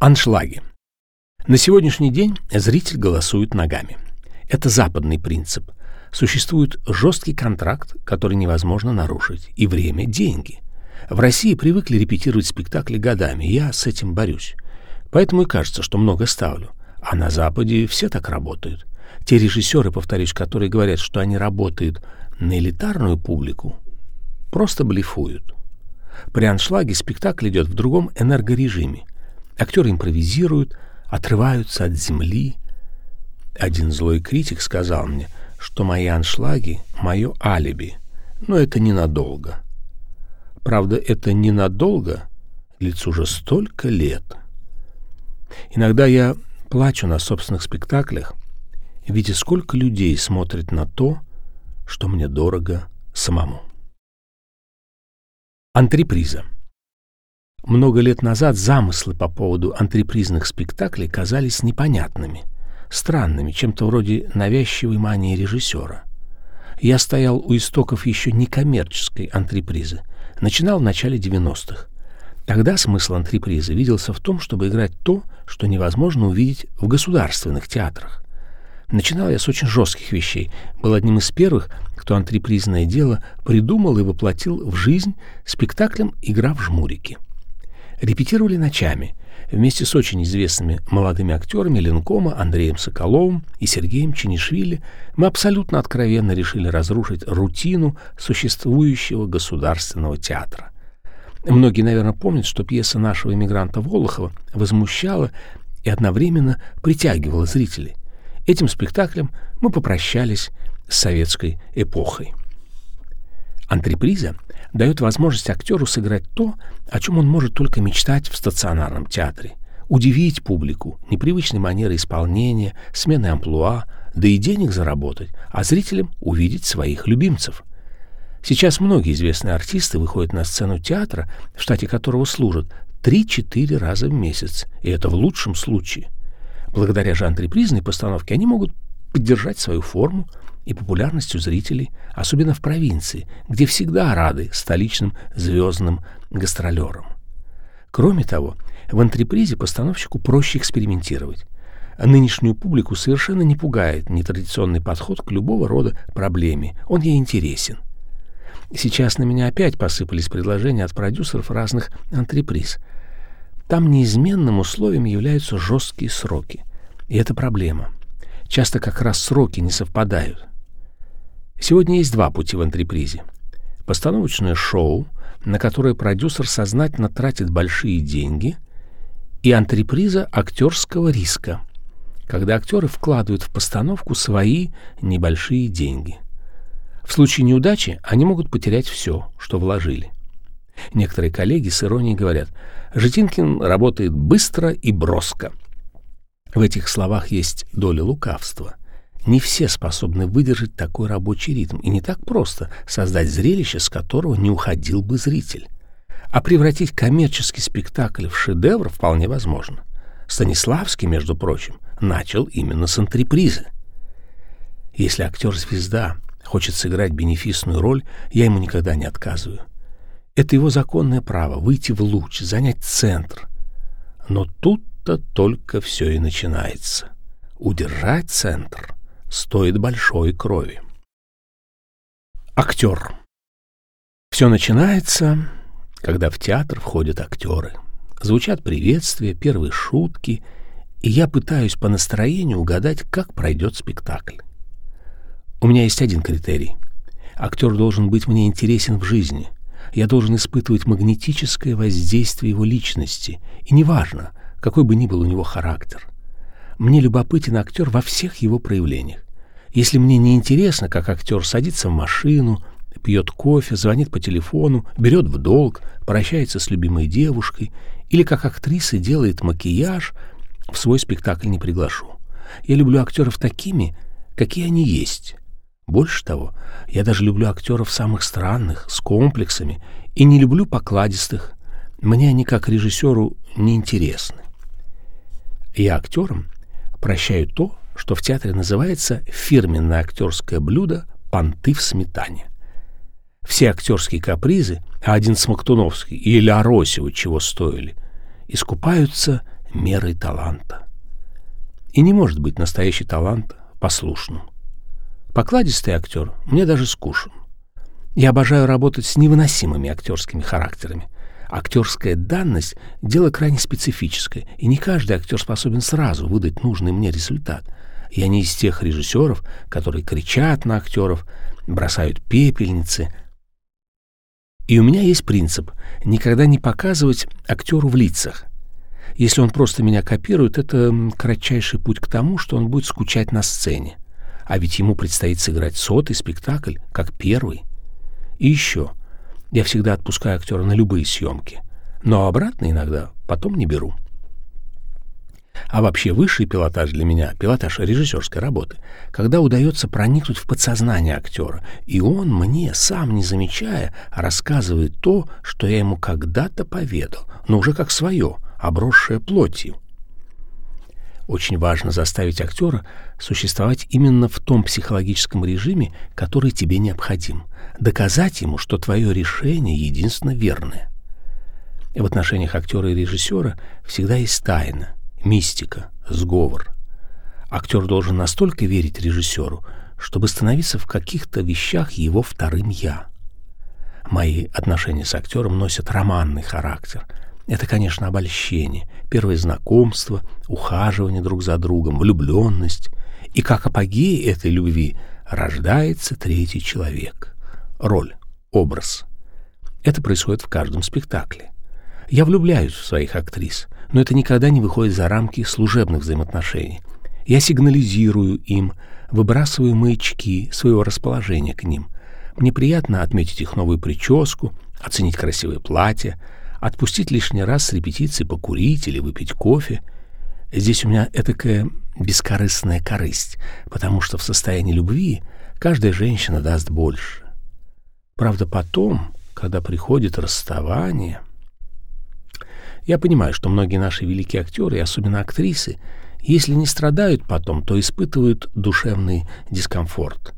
Аншлаги. На сегодняшний день зритель голосует ногами. Это западный принцип. Существует жесткий контракт, который невозможно нарушить, и время – деньги. В России привыкли репетировать спектакли годами, я с этим борюсь. Поэтому и кажется, что много ставлю. А на Западе все так работают. Те режиссеры, повторюсь, которые говорят, что они работают на элитарную публику, просто блефуют. При аншлаге спектакль идет в другом энергорежиме. Актеры импровизируют, отрываются от земли. Один злой критик сказал мне, что мои аншлаги — мое алиби, но это ненадолго. Правда, это ненадолго длится уже столько лет. Иногда я плачу на собственных спектаклях, видя, сколько людей смотрит на то, что мне дорого самому. Антреприза. Много лет назад замыслы по поводу антрепризных спектаклей казались непонятными, странными, чем-то вроде навязчивой мании режиссера. Я стоял у истоков еще некоммерческой антрепризы, начинал в начале 90-х. Тогда смысл антрепризы виделся в том, чтобы играть то, что невозможно увидеть в государственных театрах. Начинал я с очень жестких вещей. Был одним из первых, кто антрепризное дело придумал и воплотил в жизнь спектаклем «Игра в жмурики». Репетировали ночами вместе с очень известными молодыми актерами Ленкома, Андреем Соколовым и Сергеем Чинишвили мы абсолютно откровенно решили разрушить рутину существующего государственного театра. Многие, наверное, помнят, что пьеса нашего эмигранта Волохова возмущала и одновременно притягивала зрителей. Этим спектаклем мы попрощались с советской эпохой. Антреприза дает возможность актеру сыграть то, о чем он может только мечтать в стационарном театре. Удивить публику непривычной манерой исполнения, сменой амплуа, да и денег заработать, а зрителям увидеть своих любимцев. Сейчас многие известные артисты выходят на сцену театра, в штате которого служат 3-4 раза в месяц, и это в лучшем случае. Благодаря же антрепризной постановке они могут поддержать свою форму и популярность у зрителей, особенно в провинции, где всегда рады столичным звездным гастролерам. Кроме того, в антрепризе постановщику проще экспериментировать. Нынешнюю публику совершенно не пугает нетрадиционный подход к любого рода проблеме, он ей интересен. Сейчас на меня опять посыпались предложения от продюсеров разных антреприз — там неизменным условием являются жесткие сроки. И это проблема. Часто как раз сроки не совпадают. Сегодня есть два пути в антрепризе. Постановочное шоу, на которое продюсер сознательно тратит большие деньги, и антреприза актерского риска, когда актеры вкладывают в постановку свои небольшие деньги. В случае неудачи они могут потерять все, что вложили. Некоторые коллеги с иронией говорят, Житинкин работает быстро и броско. В этих словах есть доля лукавства. Не все способны выдержать такой рабочий ритм, и не так просто создать зрелище, с которого не уходил бы зритель. А превратить коммерческий спектакль в шедевр вполне возможно. Станиславский, между прочим, начал именно с антрепризы. Если актер-звезда хочет сыграть бенефисную роль, я ему никогда не отказываю. Это его законное право — выйти в луч, занять центр. Но тут-то только все и начинается. Удержать центр стоит большой крови. Актер. Все начинается, когда в театр входят актеры. Звучат приветствия, первые шутки, и я пытаюсь по настроению угадать, как пройдет спектакль. У меня есть один критерий. Актер должен быть мне интересен в жизни — я должен испытывать магнетическое воздействие его личности, и неважно, какой бы ни был у него характер. Мне любопытен актер во всех его проявлениях. Если мне не интересно, как актер садится в машину, пьет кофе, звонит по телефону, берет в долг, прощается с любимой девушкой, или как актриса делает макияж, в свой спектакль не приглашу. Я люблю актеров такими, какие они есть, больше того, я даже люблю актеров самых странных, с комплексами, и не люблю покладистых. Мне они, как режиссеру, не интересны. Я актерам прощаю то, что в театре называется фирменное актерское блюдо «понты в сметане». Все актерские капризы, а один Смоктуновский или Аросева чего стоили, искупаются мерой таланта. И не может быть настоящий талант послушным. Покладистый актер мне даже скучен. Я обожаю работать с невыносимыми актерскими характерами. Актерская данность – дело крайне специфическое, и не каждый актер способен сразу выдать нужный мне результат. Я не из тех режиссеров, которые кричат на актеров, бросают пепельницы. И у меня есть принцип – никогда не показывать актеру в лицах. Если он просто меня копирует, это кратчайший путь к тому, что он будет скучать на сцене. А ведь ему предстоит сыграть сотый спектакль, как первый – и еще, я всегда отпускаю актера на любые съемки, но обратно иногда потом не беру. А вообще высший пилотаж для меня — пилотаж режиссерской работы, когда удается проникнуть в подсознание актера, и он мне, сам не замечая, рассказывает то, что я ему когда-то поведал, но уже как свое, обросшее плотью. Очень важно заставить актера существовать именно в том психологическом режиме, который тебе необходим. Доказать ему, что твое решение единственно верное. И в отношениях актера и режиссера всегда есть тайна, мистика, сговор. Актер должен настолько верить режиссеру, чтобы становиться в каких-то вещах его вторым «я». Мои отношения с актером носят романный характер — это, конечно, обольщение, первое знакомство, ухаживание друг за другом, влюбленность. И как апогей этой любви рождается третий человек. Роль, образ. Это происходит в каждом спектакле. Я влюбляюсь в своих актрис, но это никогда не выходит за рамки служебных взаимоотношений. Я сигнализирую им, выбрасываю маячки своего расположения к ним. Мне приятно отметить их новую прическу, оценить красивое платье, отпустить лишний раз с репетиции покурить или выпить кофе. Здесь у меня этакая бескорыстная корысть, потому что в состоянии любви каждая женщина даст больше. Правда, потом, когда приходит расставание... Я понимаю, что многие наши великие актеры, и особенно актрисы, если не страдают потом, то испытывают душевный дискомфорт.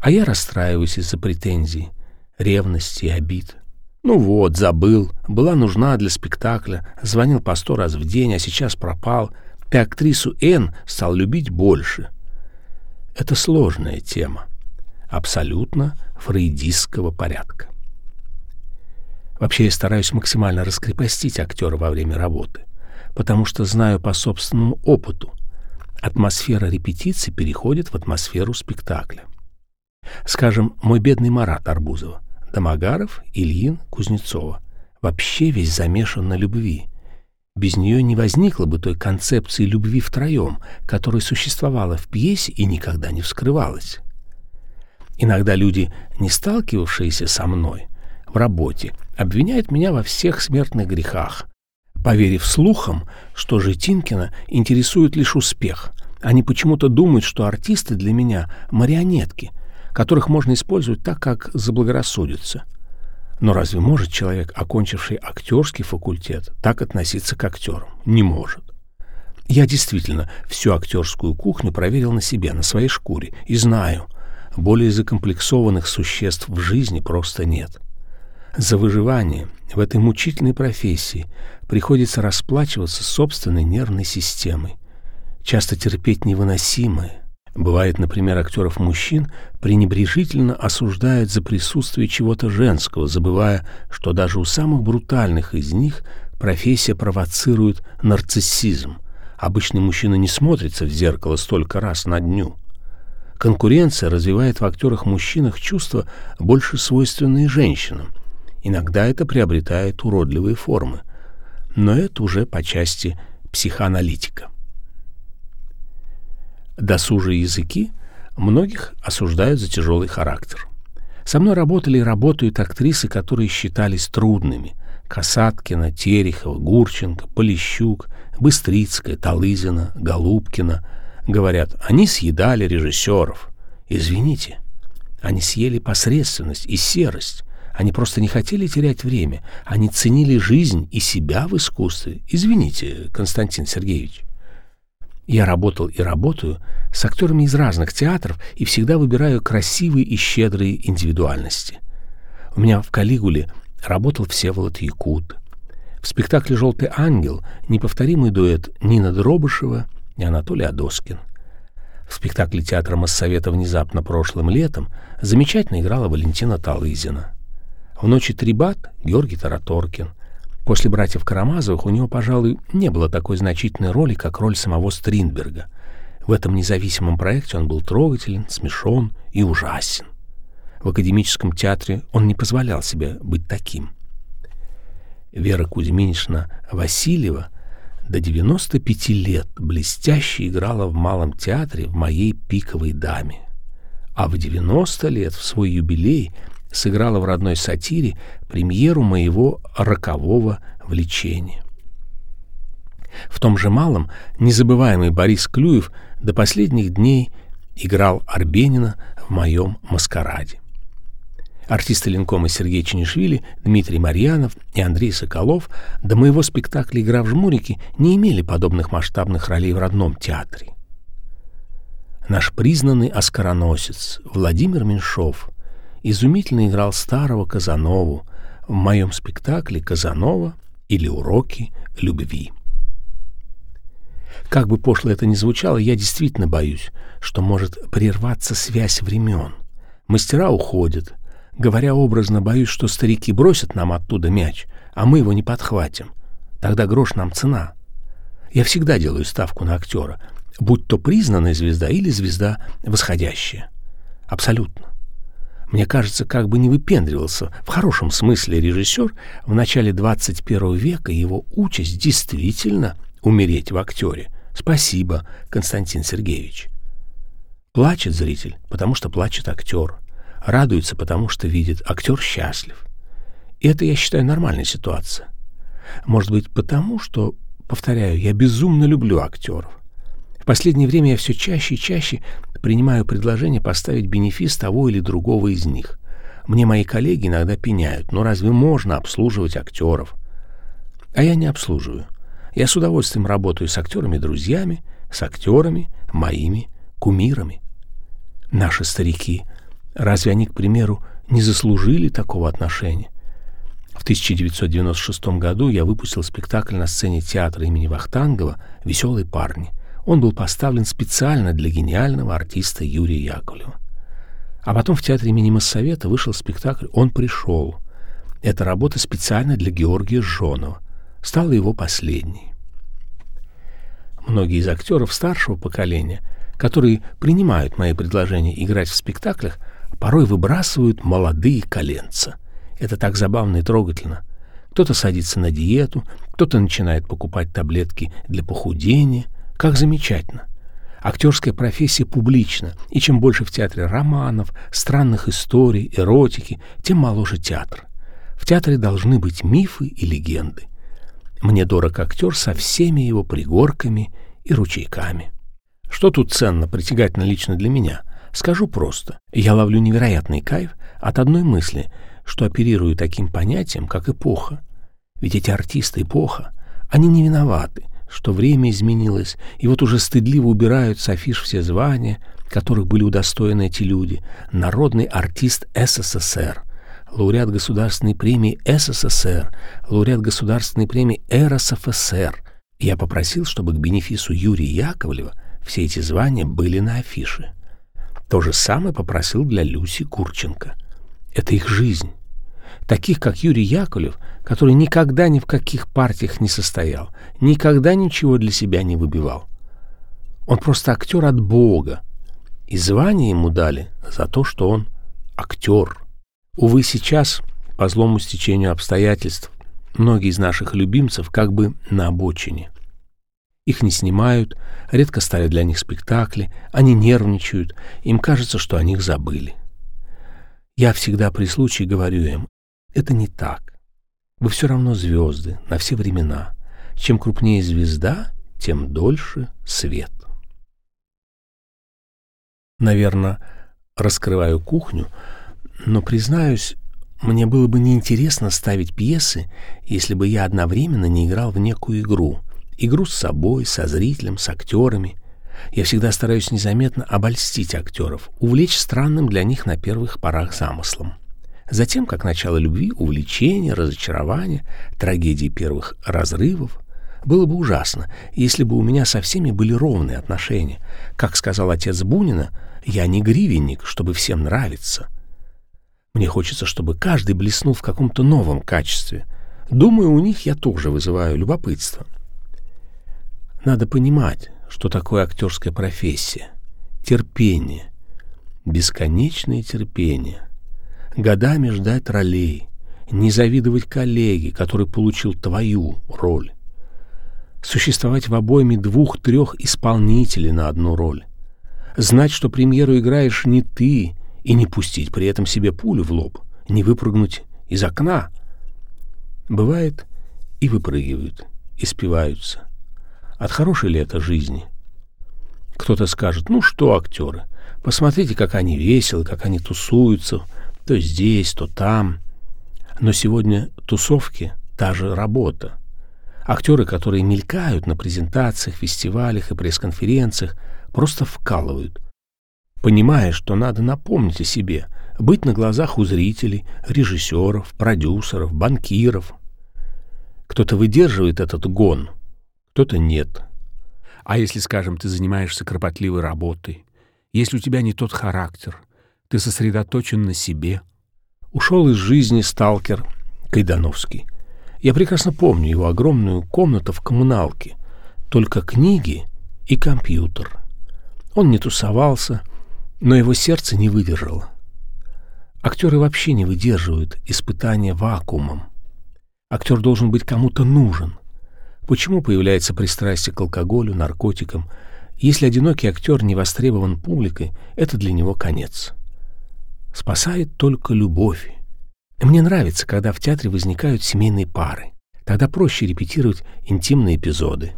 А я расстраиваюсь из-за претензий, ревности и обид. Ну вот, забыл. Была нужна для спектакля. Звонил по сто раз в день, а сейчас пропал. Ты актрису Н стал любить больше. Это сложная тема. Абсолютно фрейдистского порядка. Вообще я стараюсь максимально раскрепостить актера во время работы, потому что знаю по собственному опыту. Атмосфера репетиции переходит в атмосферу спектакля. Скажем, мой бедный Марат Арбузова. Домогаров, Ильин, Кузнецова. Вообще весь замешан на любви. Без нее не возникло бы той концепции любви втроем, которая существовала в пьесе и никогда не вскрывалась. Иногда люди, не сталкивавшиеся со мной в работе, обвиняют меня во всех смертных грехах, поверив слухам, что Житинкина интересует лишь успех. Они почему-то думают, что артисты для меня — марионетки — которых можно использовать так, как заблагорассудится. Но разве может человек, окончивший актерский факультет, так относиться к актерам? Не может. Я действительно всю актерскую кухню проверил на себе, на своей шкуре, и знаю, более закомплексованных существ в жизни просто нет. За выживание в этой мучительной профессии приходится расплачиваться собственной нервной системой, часто терпеть невыносимое, Бывает, например, актеров мужчин пренебрежительно осуждают за присутствие чего-то женского, забывая, что даже у самых брутальных из них профессия провоцирует нарциссизм. Обычный мужчина не смотрится в зеркало столько раз на дню. Конкуренция развивает в актерах-мужчинах чувства, больше свойственные женщинам. Иногда это приобретает уродливые формы. Но это уже по части психоаналитика. Досужие языки многих осуждают за тяжелый характер. Со мной работали и работают актрисы, которые считались трудными. Касаткина, Терехова, Гурченко, Полищук, Быстрицкая, Талызина, Голубкина. Говорят, они съедали режиссеров. Извините, они съели посредственность и серость. Они просто не хотели терять время. Они ценили жизнь и себя в искусстве. Извините, Константин Сергеевич. Я работал и работаю с актерами из разных театров и всегда выбираю красивые и щедрые индивидуальности. У меня в Калигуле работал Всеволод Якут. В спектакле «Желтый ангел» неповторимый дуэт Нина Дробышева и Анатолий Адоскин. В спектакле театра Моссовета «Внезапно прошлым летом» замечательно играла Валентина Талызина. В «Ночи Трибат» Георгий Тараторкин. После «Братьев Карамазовых» у него, пожалуй, не было такой значительной роли, как роль самого Стринберга. В этом независимом проекте он был трогателен, смешон и ужасен. В академическом театре он не позволял себе быть таким. Вера Кузьминична Васильева до 95 лет блестяще играла в Малом театре в моей пиковой даме. А в 90 лет, в свой юбилей, сыграла в родной сатире премьеру моего рокового влечения. В том же Малом незабываемый Борис Клюев до последних дней играл Арбенина в моем «Маскараде». Артисты Ленкома Сергей Ченишвили, Дмитрий Марьянов и Андрей Соколов до моего спектакля «Игра в жмурики» не имели подобных масштабных ролей в родном театре. Наш признанный оскароносец Владимир Меньшов изумительно играл старого Казанову в моем спектакле «Казанова» или «Уроки любви». Как бы пошло это ни звучало, я действительно боюсь, что может прерваться связь времен. Мастера уходят, Говоря образно, боюсь, что старики бросят нам оттуда мяч, а мы его не подхватим. Тогда грош нам цена. Я всегда делаю ставку на актера, будь то признанная звезда или звезда восходящая. Абсолютно. Мне кажется, как бы не выпендривался в хорошем смысле режиссер, в начале 21 века его участь действительно умереть в актере. Спасибо, Константин Сергеевич. Плачет зритель, потому что плачет актер радуется, потому что видит, актер счастлив. И это, я считаю, нормальная ситуация. Может быть, потому что, повторяю, я безумно люблю актеров. В последнее время я все чаще и чаще принимаю предложение поставить бенефис того или другого из них. Мне мои коллеги иногда пеняют, но разве можно обслуживать актеров? А я не обслуживаю. Я с удовольствием работаю с актерами-друзьями, с актерами, моими кумирами. Наши старики Разве они, к примеру, не заслужили такого отношения? В 1996 году я выпустил спектакль на сцене театра имени Вахтангова «Веселые парни». Он был поставлен специально для гениального артиста Юрия Яковлева. А потом в театре имени Моссовета вышел спектакль «Он пришел». Эта работа специально для Георгия Жонова. Стала его последней. Многие из актеров старшего поколения, которые принимают мои предложения играть в спектаклях, порой выбрасывают молодые коленца. Это так забавно и трогательно. Кто-то садится на диету, кто-то начинает покупать таблетки для похудения. Как замечательно. Актерская профессия публична, и чем больше в театре романов, странных историй, эротики, тем моложе театр. В театре должны быть мифы и легенды. Мне дорог актер со всеми его пригорками и ручейками. Что тут ценно, притягательно лично для меня — Скажу просто, я ловлю невероятный кайф от одной мысли, что оперирую таким понятием, как эпоха. Ведь эти артисты эпоха, они не виноваты, что время изменилось, и вот уже стыдливо убирают с афиш все звания, которых были удостоены эти люди. Народный артист СССР, лауреат Государственной премии СССР, лауреат Государственной премии РСФСР. Я попросил, чтобы к бенефису Юрия Яковлева все эти звания были на афише. То же самое попросил для Люси Курченко. Это их жизнь. Таких, как Юрий Яковлев, который никогда ни в каких партиях не состоял, никогда ничего для себя не выбивал. Он просто актер от Бога. И звание ему дали за то, что он актер. Увы, сейчас, по злому стечению обстоятельств, многие из наших любимцев как бы на обочине. Их не снимают, редко ставят для них спектакли, они нервничают, им кажется, что о них забыли. Я всегда при случае говорю им, это не так. Вы все равно звезды на все времена. Чем крупнее звезда, тем дольше свет. Наверное, раскрываю кухню, но, признаюсь, мне было бы неинтересно ставить пьесы, если бы я одновременно не играл в некую игру — Игру с собой, со зрителем, с актерами. Я всегда стараюсь незаметно обольстить актеров, увлечь странным для них на первых порах замыслом. Затем как начало любви, увлечения, разочарования, трагедии первых разрывов. Было бы ужасно, если бы у меня со всеми были ровные отношения. Как сказал отец Бунина, я не гривенник, чтобы всем нравиться. Мне хочется, чтобы каждый блеснул в каком-то новом качестве. Думаю, у них я тоже вызываю любопытство. Надо понимать, что такое актерская профессия. Терпение. Бесконечное терпение. Годами ждать ролей. Не завидовать коллеге, который получил твою роль существовать в обойме двух-трех исполнителей на одну роль, знать, что премьеру играешь не ты, и не пустить при этом себе пулю в лоб, не выпрыгнуть из окна. Бывает, и выпрыгивают, и спиваются. От хорошей ли это жизни? Кто-то скажет, ну что актеры, посмотрите, как они веселы, как они тусуются, то здесь, то там. Но сегодня тусовки — та же работа — Актеры, которые мелькают на презентациях, фестивалях и пресс-конференциях, просто вкалывают, понимая, что надо напомнить о себе, быть на глазах у зрителей, режиссеров, продюсеров, банкиров. Кто-то выдерживает этот гон, кто-то нет. А если, скажем, ты занимаешься кропотливой работой, если у тебя не тот характер, ты сосредоточен на себе. Ушел из жизни сталкер Кайдановский. Я прекрасно помню его огромную комнату в коммуналке, только книги и компьютер. Он не тусовался, но его сердце не выдержало. Актеры вообще не выдерживают испытания вакуумом. Актер должен быть кому-то нужен. Почему появляется пристрастие к алкоголю, наркотикам? Если одинокий актер не востребован публикой, это для него конец. Спасает только любовь, мне нравится, когда в театре возникают семейные пары. Тогда проще репетировать интимные эпизоды.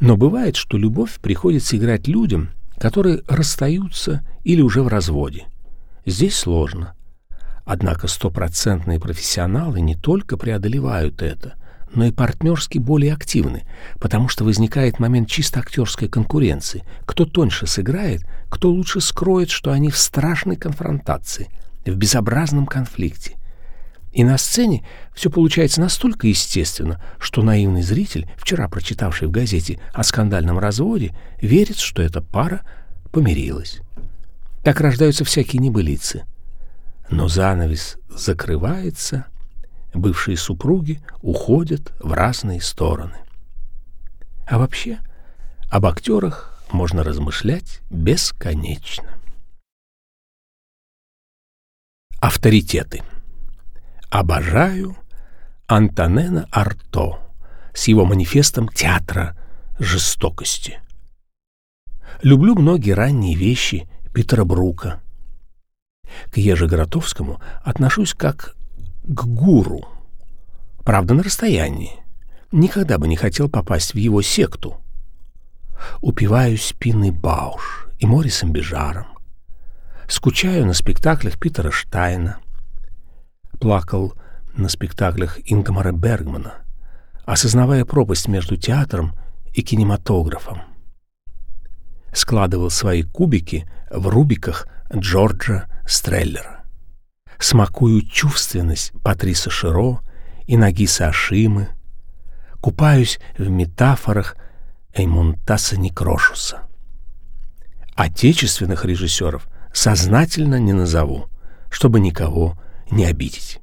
Но бывает, что любовь приходится играть людям, которые расстаются или уже в разводе. Здесь сложно. Однако стопроцентные профессионалы не только преодолевают это, но и партнерски более активны, потому что возникает момент чисто актерской конкуренции. Кто тоньше сыграет, кто лучше скроет, что они в страшной конфронтации, в безобразном конфликте. И на сцене все получается настолько естественно, что наивный зритель, вчера прочитавший в газете о скандальном разводе, верит, что эта пара помирилась. Так рождаются всякие небылицы. Но занавес закрывается, бывшие супруги уходят в разные стороны. А вообще, об актерах можно размышлять бесконечно. Авторитеты – Обожаю Антонена Арто с его манифестом театра жестокости. Люблю многие ранние вещи Питера Брука. К Ежегородовскому отношусь как к гуру. Правда, на расстоянии. Никогда бы не хотел попасть в его секту. Упиваюсь Пинной Бауш и Морисом Бежаром. Скучаю на спектаклях Питера Штайна — плакал на спектаклях Ингмара Бергмана, осознавая пропасть между театром и кинематографом. Складывал свои кубики в рубиках Джорджа Стреллера. Смакую чувственность Патриса Широ и Нагиса Ашимы. Купаюсь в метафорах Эймунтаса Некрошуса. Отечественных режиссеров сознательно не назову, чтобы никого не обидеть.